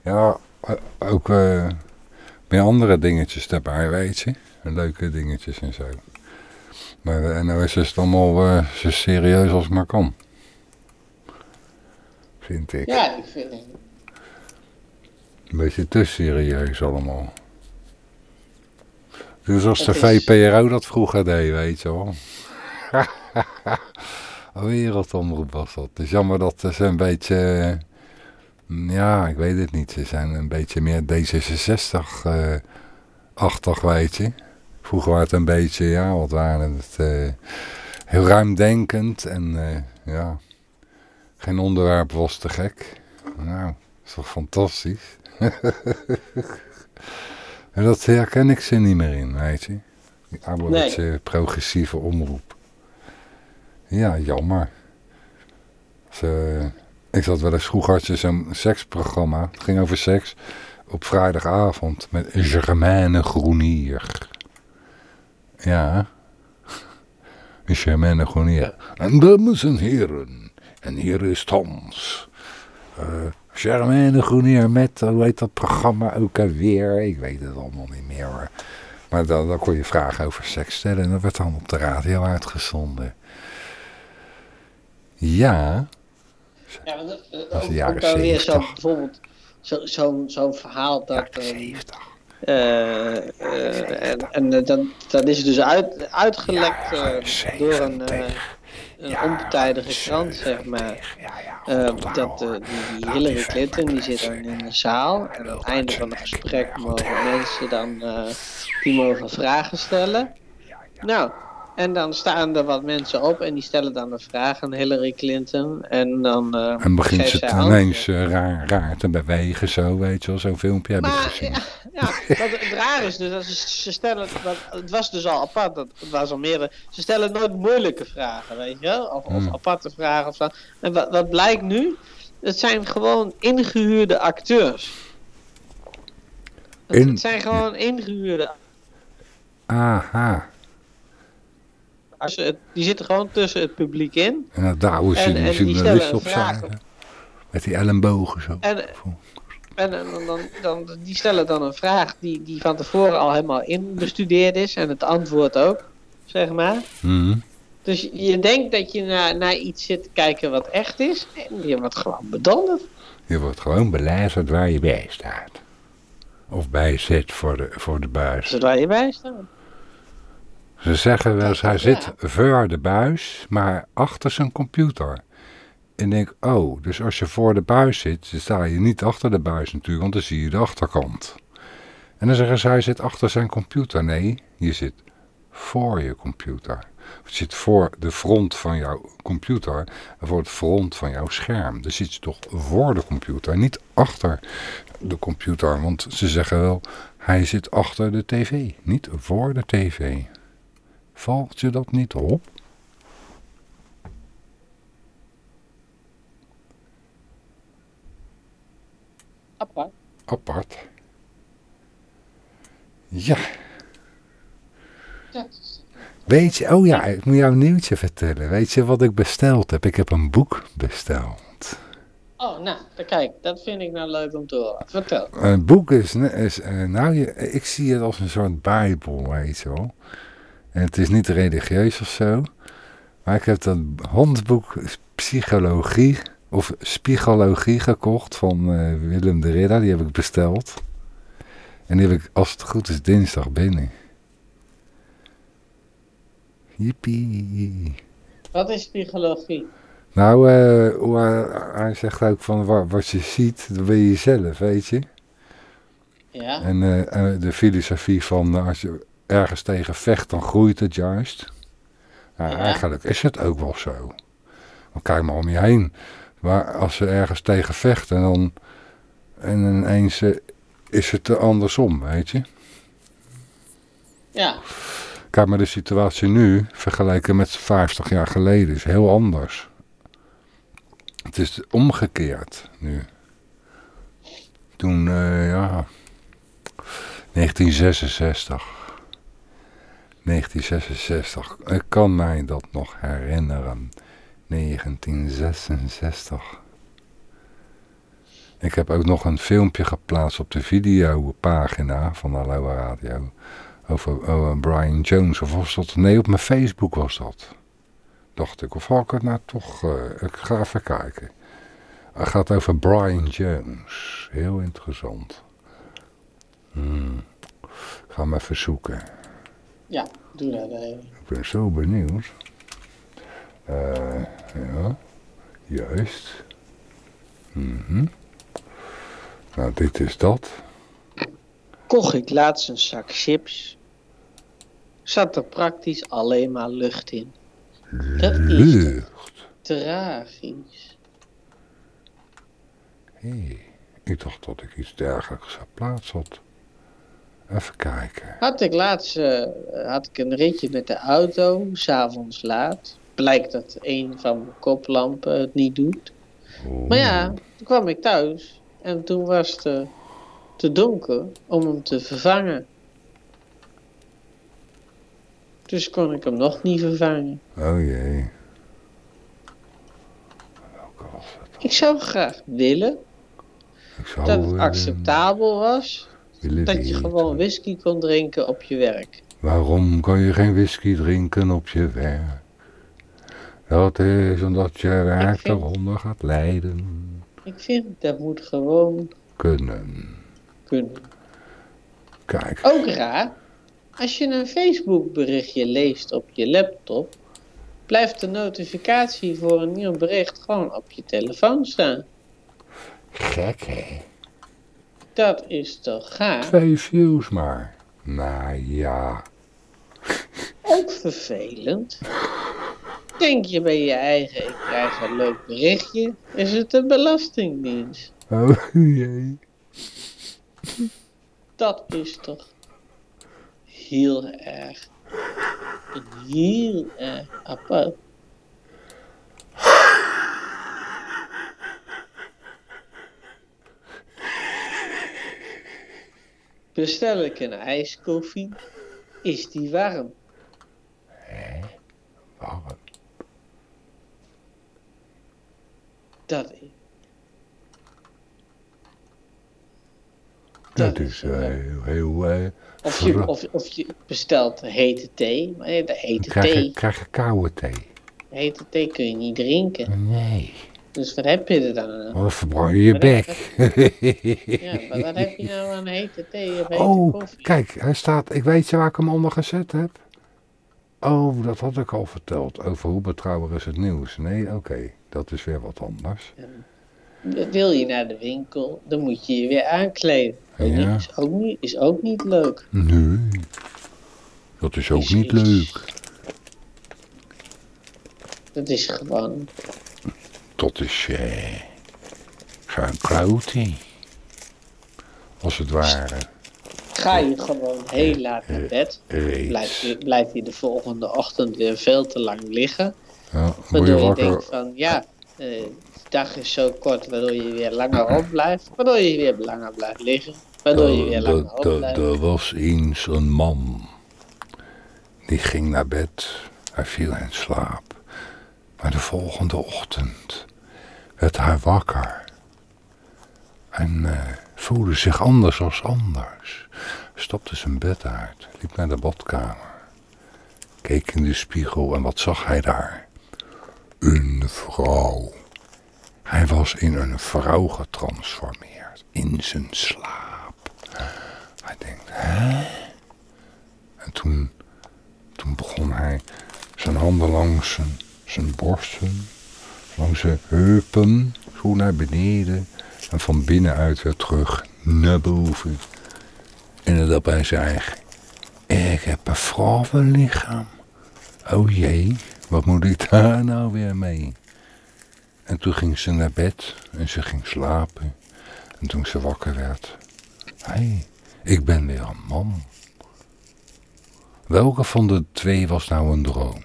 ja, ook meer andere dingetjes erbij, weet je. Leuke dingetjes en zo. Maar de NOS is het allemaal eh, zo serieus als maar kan. Vind ik. Ja, ik vind het. Een beetje te serieus allemaal. Dus als de Het VPRO dat vroeger deed, weet je wel. Wereldomroep was dat. Het is jammer dat ze een beetje... eh, Ja, ik weet het niet. Ze zijn een beetje meer D66-achtig, weet je. Vroeger was het een beetje, ja, wat waren het... eh, heel ruimdenkend en eh, ja... Geen onderwerp was te gek. Nou, dat is toch fantastisch. en dat herken ik ze niet meer in, weet je. Die ouderwetse progressieve omroep. Ja, jammer. Ze, ik zat wel eens vroeger had je zo'n seksprogramma. Het ging over seks. Op vrijdagavond met Germaine Groenier. Ja. Germaine Groenier. En dames en heren. En hier is Tons. Eh Germaine Groenier met, hoe heet dat programma ook alweer? Ik weet het allemaal niet meer hoor. Maar dan, dan kon je vragen over seks stellen en dat werd dan op de radio uitgezonden. Ja, Ja, maar dat, eh, was de ook, jaren ook dan weer zo, 70. bijvoorbeeld zo- zo'n zo'n verhaal dat... jaren ehm, 70. Eh, eh, en en eh, dan, dan is dus uit, uitgelekt door een, 70. een onpartijdige krant, zeg maar. Dat die, Hillary Clinton die zit dan in een zaal en aan het einde van het gesprek mogen mensen dan die mogen vragen stellen. Nou, en dan staan er wat mensen op en die stellen dan een vraag aan Hillary Clinton en dan eh, En begint ze ineens eh, raar, raar te bewegen, zo weet je wel. Zo'n filmpje heb ik gezien. ja, ja wat het raar is dus, dat ze, ze stellen, wat, het was dus al apart, dat, het was al meerdere, ze stellen nooit moeilijke vragen, weet je wel, of, of Hmm. aparte vragen of zo. En wat, wat blijkt nu? Het zijn gewoon ingehuurde acteurs. Het, In- het zijn gewoon ingehuurde Aha. Het- Die zitten gewoon tussen het publiek in. En dat daar ze En- die en die journalist stellen op zagen. Met die ellebogen zo. En, en, dan, dan, dan, die stellen dan een vraag die, die van tevoren al helemaal inbestudeerd is. En het antwoord ook, zeg maar. Mhm. Dus je- denkt dat je naar, naar iets zit te kijken wat echt is. En je wordt gewoon bedonderd. Je wordt gewoon belazerd waar je bij staat. Of bij zit voor de, voor de buis. Zodra je bij staat. Ze zeggen wel eens, hij zit voor de buis, maar achter zijn computer. En ik denk, oh, dus als je voor de buis zit, dan sta je niet achter de buis natuurlijk, want dan zie je de achterkant. En dan zeggen ze, hij zit achter zijn computer. Nee, je zit voor je computer. Je zit voor de front van jouw computer en voor het front van jouw scherm. Dus zit je toch voor de computer, niet achter de computer. Want ze zeggen wel, hij zit achter de tv, niet voor de tv. Valt je dat niet op? Apart. Apart. Ja, weet je, oh ja, ik moet jou een nieuwtje vertellen. Weet je wat ik besteld heb? Ik heb een boek besteld. Oh, nou, kijk, dat vind ik nou leuk om te horen. Vertel. Een boek is, is eh, nou, je, ik zie het als een soort bijbel, weet je wel. En het is niet religieus of zo. Maar ik heb dat handboek psychologie, of spiegologie gekocht van eh, Willem de Ridder. Die heb ik besteld. En die heb ik, als het goed is, dinsdag binnen. Jippie. Wat is psychologie? Nou, eh, hoe hij, zegt ook van wa- wat je ziet, dat ben je zelf, weet je. Ja. En eh, eh, de filosofie van eh, als je ergens tegen vecht, dan groeit het juist. Nou, Ja. Eigenlijk is het ook wel zo. Maar kijk maar om je heen. Maar als ze ergens tegen vechten, dan... En ineens eh, is het andersom, weet je. Ja, Kijk maar de situatie nu, vergeleken met 50 jaar geleden, is heel anders. Het is omgekeerd nu. Toen, eh, ja, 1966. 1966. Ik kan mij dat nog herinneren. 1966. Ik heb ook nog een filmpje geplaatst op de videopagina van Aloha Radio. Over, Brian Jones. Of was dat? Nee, op mijn Facebook was dat. Dacht ik. Of had ik het nou toch... eh, ik ga even kijken. Het gaat over Brian Jones. Heel interessant. Hmm. Ik ga hem even zoeken. Ja, doe dat even. Ik ben zo benieuwd. Eh, ja, juist. Mhm. Nou, dit is dat. Kocht ik laatst een zak chips. Zat er praktisch alleen maar lucht in. Dat is Lucht. tragisch. Hé, ik dacht dat ik iets dergelijks geplaatst had. Even kijken. Had ik laatst eh, had ik een ritje met de auto, s'avonds laat. Blijkt dat een van mijn koplampen het niet doet. Oh. Maar ja, toen kwam ik thuis en toen was het eh, te donker om hem te vervangen. Dus kon ik hem nog niet vervangen. Oh jee. Welke was het? Ik zou graag willen Ik zou dat het willen- acceptabel was willen dat je gewoon whisky kon drinken op je werk. Waarom kan je geen whisky drinken op je werk? Dat is omdat je werk eronder gaat lijden. Ik vind dat moet gewoon Kunnen. kunnen. Kijk, Ook raar, als je een Facebook berichtje leest op je laptop, blijft de notificatie voor een nieuw bericht gewoon op je telefoon staan. gek hè. Dat is toch gaaf? Twee views maar. Nou ja. Ook vervelend. Denk je bij je eigen, ik krijg een leuk berichtje, is het de Belastingdienst. Oh jee. Dat is toch heel erg, heel erg apart. Bestel ik een ijskoffie, is die warm. Waarom? Dat is. Dat is eh, heel, heel eh, Of je, verra- of, of je bestelt hete thee, maar de hete krijg je, thee, krijg je koude thee. hete thee kun je niet drinken. Nee. Dus wat heb je er dan aan? Dan verbrand je je bek. Ja, maar wat heb je nou aan hete thee of hete Oh, koffie? kijk, hij staat, ik weet je waar ik hem onder gezet heb. Oh, dat had ik al verteld. Over hoe betrouwbaar is het nieuws. Nee, oké, dat is weer wat anders. Wil je naar de winkel, dan moet je je weer aankleden. En Ja. Is, ook niet, is ook niet leuk. Nee, dat is ook Is- niet leuk. Dat is gewoon. Dat is eh, gewoon klauwtie. Als het ware. Ga je gewoon heel laat naar bed. Reeds. Blijf je, blijf je de volgende ochtend weer veel te lang liggen. Ja, je Waardoor je wakker. denkt van ja, eh, de dag is zo kort waardoor je weer langer op blijft. Waardoor je weer langer blijft liggen. Waardoor je weer langer op blijft. Er was eens een man. Die ging naar bed. Hij viel in slaap. Maar de volgende ochtend werd hij wakker. En eh, voelde zich anders als anders. Stapte zijn bed uit. Liep naar de badkamer. Keek in de spiegel en wat zag hij daar? Een vrouw. Hij was in een vrouw getransformeerd. In zijn slaap. Hij denkt, hè? En toen, toen begon hij zijn handen langs zijn, zijn borsten, langs zijn heupen, zo naar beneden. En van binnenuit weer terug naar boven. En dat hij zei, ik heb een vrouwenlichaam. Oh jee, wat moet ik daar nou weer mee? En toen ging ze naar bed en ze ging slapen. En toen ze wakker werd. Hé, hey, ik ben weer een man. Welke van de twee was nou een droom?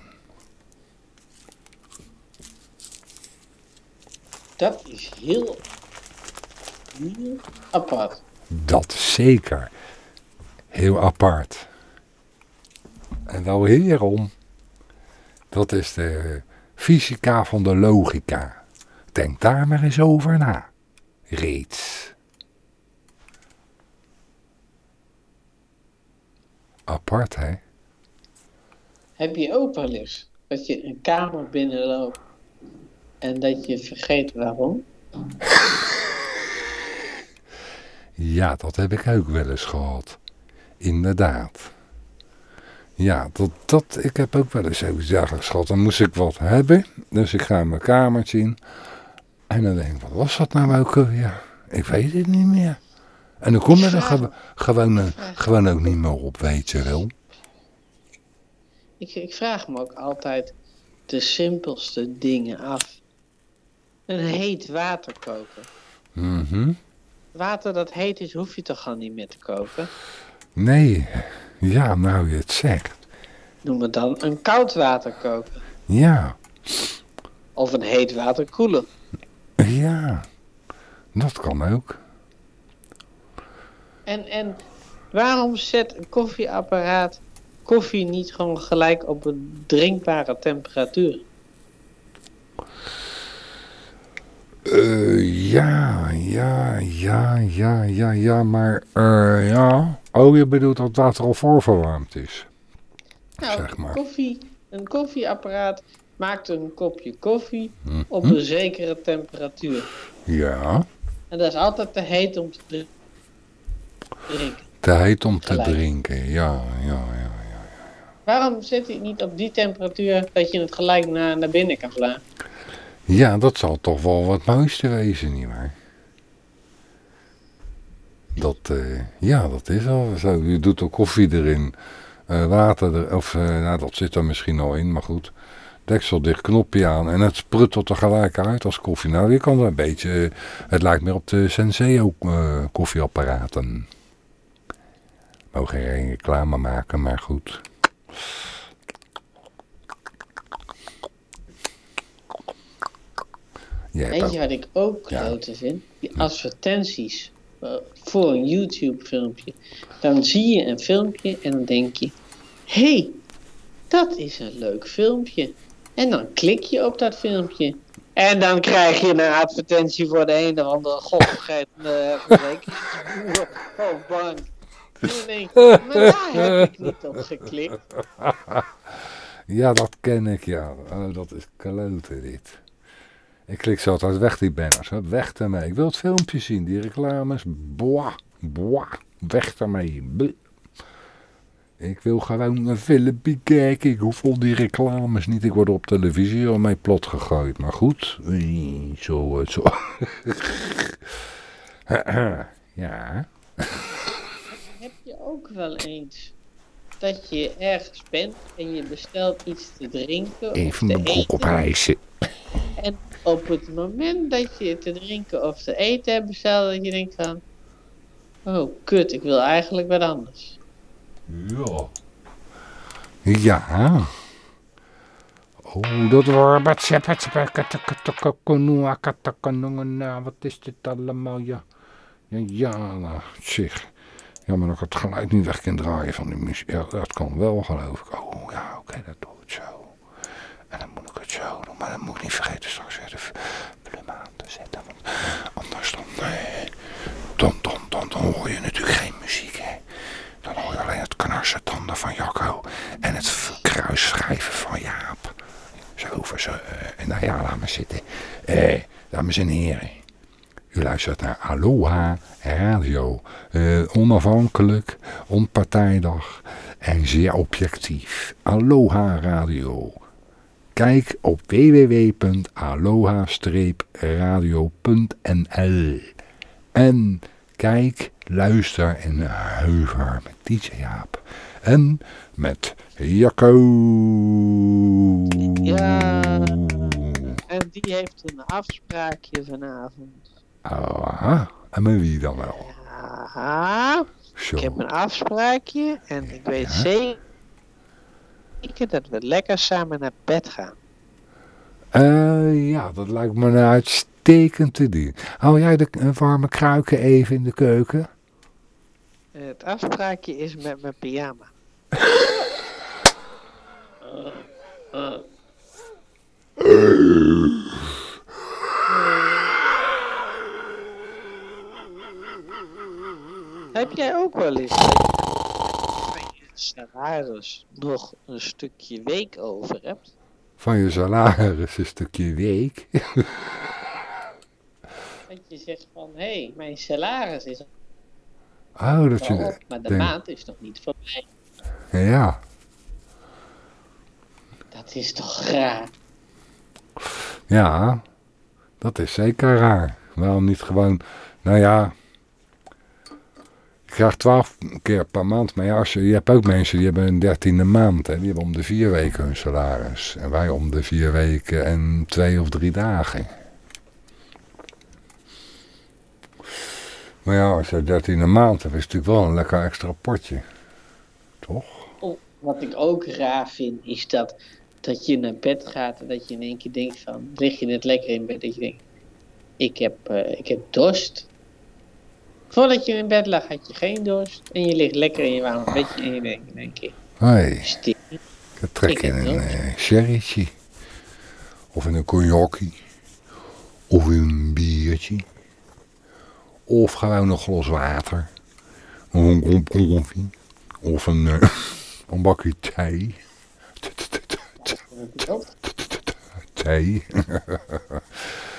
Dat is heel, heel apart. Dat zeker. Heel apart. En wel hierom. Dat is de fysica van de logica. Denk daar maar eens over na. Reeds. Apart, hè? Heb je ook wel eens dat je een kamer binnenloopt en dat je vergeet waarom? Ja, dat heb ik ook wel eens gehad. Inderdaad. Ja, dat, dat, ik heb ook wel eens zoiets dergelijks gehad. Dan moest ik wat hebben. Dus ik ga in mijn kamertje in. En dan denk ik, wat was dat nou ook alweer? Ik weet het niet meer. En dan kom je er gewo- gewoon, eh, gewoon ook niet meer op, weet je wel. Ik, ik vraag me ook altijd de simpelste dingen af. Een heet water koken. Mhm. Water dat heet is, hoef je toch al niet meer te koken? Nee, ja, nou je het zegt. Noem het dan een koud water koken. Ja, Of een heet water koelen. ja, dat kan ook. En, en waarom zet een koffieapparaat koffie niet gewoon gelijk op een drinkbare temperatuur? Eh, ja, ja, ja, ja, ja, ja, maar eh, ja. Oh, je bedoelt dat het water al voorverwarmd is. Nou, Zeg maar. koffie, een koffieapparaat maakt een kopje koffie op een zekere temperatuur. Ja, En dat is altijd te heet om te dr- drinken. te heet om te Gelijk. drinken. Ja, ja, ja. Waarom zet hij niet op die temperatuur dat je het gelijk naar, naar binnen kan slaan? Ja, dat zal toch wel wat mooiste wezen, nietwaar? Dat, eh, ja, dat is wel zo. Je doet er koffie erin, eh, water er, of eh, nou, dat zit er misschien al in, maar goed. Deksel dicht, knopje aan en het spruttelt er gelijk uit als koffie. Nou, je kan er een beetje, het lijkt meer op de Senseo koffieapparaten. Mogen geen reclame maken, maar goed. Jij Weet je wat ik ook Ja. klote vind? Die advertenties eh, voor een YouTube filmpje. Dan zie je een filmpje en dan denk je... Hé, hey, dat is een leuk filmpje. En dan klik je op dat filmpje. En dan krijg je een advertentie voor de een of andere godvergeten verzekeringsboer of bank. En dan denk je, maar daar heb ik niet op geklikt. Ja, dat ken ik, ja. Oh, dat is klote dit. Ik klik zo altijd weg die banners. hè. Weg ermee. Ik wil het filmpje zien, die reclames. Boah, boah, weg. Bleh. Ik wil gewoon een filmpje kijken. Ik hoef al die reclames niet. Ik word op televisie al mee plot gegooid. Maar goed, zo, eh, zo. ja. Heb je ook wel eens dat je ergens bent en je bestelt iets te drinken of Even te mijn broek eten. oprijzen. En op het moment dat je te drinken of te eten hebt besteld, dat je denkt van... Oh, kut, ik wil eigenlijk wat anders. Ja. Ja. Oh, dat wat is dit allemaal? Ja, ja, ja, zeg. Ja, maar dat ik het geluid niet weg kan draaien van die muziek. Ja, dat kan wel, geloof ik. Oh, ja, oké, dat doe ik zo. En dan moet ik het zo doen. Maar dan moet ik niet vergeten straks weer de plum aan te zetten. Want anders dan, eh, dan, dan, dan, dan hoor je natuurlijk geen muziek, hè. Dan hoor je alleen het knarsen tanden van Jacco en het kruisschrijven van Jaap. Zo over zo. eh, nou ja, laat maar zitten. Eh, dames en heren. U luistert naar Aloha Radio. Eh, onafhankelijk, onpartijdig en zeer objectief. Aloha Radio. Kijk op www.aloha-radio.nl En kijk, luister en huiver met DJ Jaap. En met Jacco. Ja. En die heeft een afspraakje vanavond. Aha. En met wie dan wel? Zo. ik heb een afspraakje en ik weet zeker dat we lekker samen naar bed gaan. Eh, ja, dat lijkt me een uitstekend idee. Hou jij de eh, warme kruiken even in de keuken? Het afspraakje is met mijn pyjama. Heb jij ook wel eens dat je van je salaris nog een stukje week over hebt? Van je salaris een stukje week. Dat je zegt van, hé, hey, mijn salaris is Oh, dat je... op, maar de denk- maand is nog niet voorbij. Ja. Dat is toch raar? Ja, dat is zeker raar. Waarom niet gewoon, nou ja, krijg twaalf keer per maand. Maar ja, als je, je hebt ook mensen die hebben een dertiende maand. Hè, die hebben om de vier weken hun salaris. En wij om de vier weken en twee of drie dagen. Maar ja, als je dertiende maand hebt, is het natuurlijk wel een lekker extra potje. Toch? Oh, wat ik ook raar vind, is dat, dat je naar bed gaat en dat je in één keer denkt van, lig je net lekker in bed, dat je denkt, ik heb, eh, ik heb dorst. Voordat je in bed lag had je geen dorst en je ligt lekker in je warme bedje en je denkt in één keer, Hey, stil. ik trek in een eh, sherrytje. Of in een cognacje. Of in een biertje. Of gewoon een glas water. Of een kop koffie. Of een, eh, een bakje thee. Thee.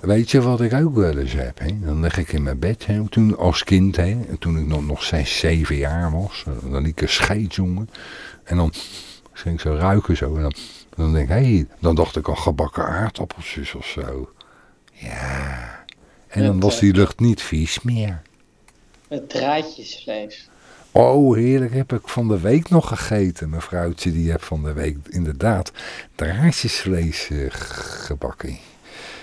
Weet je wat ik ook wel eens heb? Hè? Dan lig ik in mijn bed, hè? Toen, als kind, hè? toen ik nog, nog zes, zeven jaar was. eh, Dan liep ik een scheet, jongen. En dan ging ik zo ruiken zo. En dan, dan denk ik, hé, hey, dan dacht ik al gebakken aardappeltjes of zo. Ja. En dan was eh, die lucht niet vies meer. Met draadjesvlees. Oh, heerlijk, heb ik van de week nog gegeten. Mevrouwtje, die heb van de week inderdaad draadjesvlees eh, gebakken.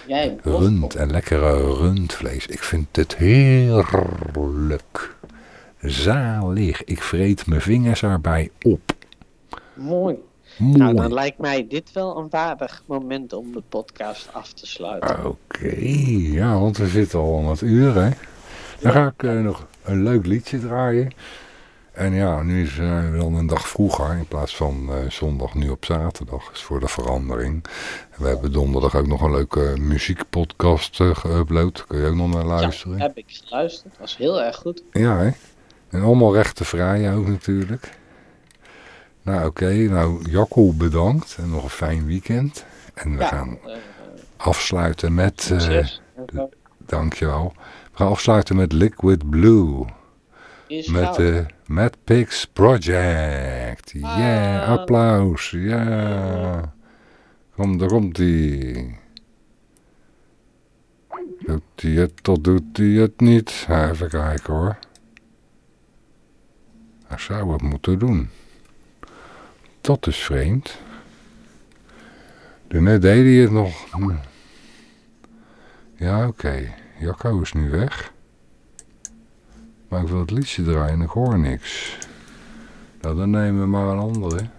Jij, Rund en lekkere rundvlees. Ik vind het heerlijk. Zalig. Ik vreet mijn vingers erbij op. Mooi. Mooi. Nou, dan lijkt mij dit wel een waardig moment om de podcast af te sluiten. Oké, ja, want we zitten al aan het uur, hè. Dan ga ik eh, nog een leuk liedje draaien. En ja, nu is uh, wel een dag vroeger, in plaats van eh, zondag nu op zaterdag, is voor de verandering. En we hebben donderdag ook nog een leuke muziekpodcast uh, geüpload, kun je ook nog naar luisteren. Ja, heb ik geluisterd, was heel erg goed. Ja, hè. En allemaal rechtenvrij ook natuurlijk. Nou, oké, nou, Jacco bedankt en nog een fijn weekend. En we Ja, gaan eh, afsluiten met... eh, zo. Dankjewel. We gaan afsluiten met Liquid Blue. Met de Mad Pigs Project. Ja, yeah, Ah. applaus. Ja. Kom, daar komt ie. Doet hij het of doet hij het niet? Even kijken hoor. Hij zou het moeten doen. Dat is vreemd. Net deed hij het nog. Hm. Ja, oké. Jacco is nu weg. Maar ik wil het liedje draaien en ik hoor niks. Nou, dan nemen we maar een andere.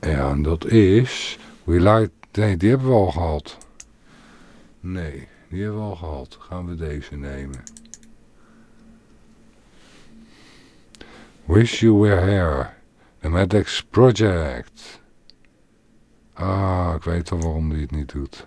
Ja, en dat is... We Light... Nee, die hebben we al gehad. Nee, die hebben we al gehad. Gaan we deze nemen. Wish You Were Here. The Maddox Project. Ah, ik weet al waarom die het niet doet.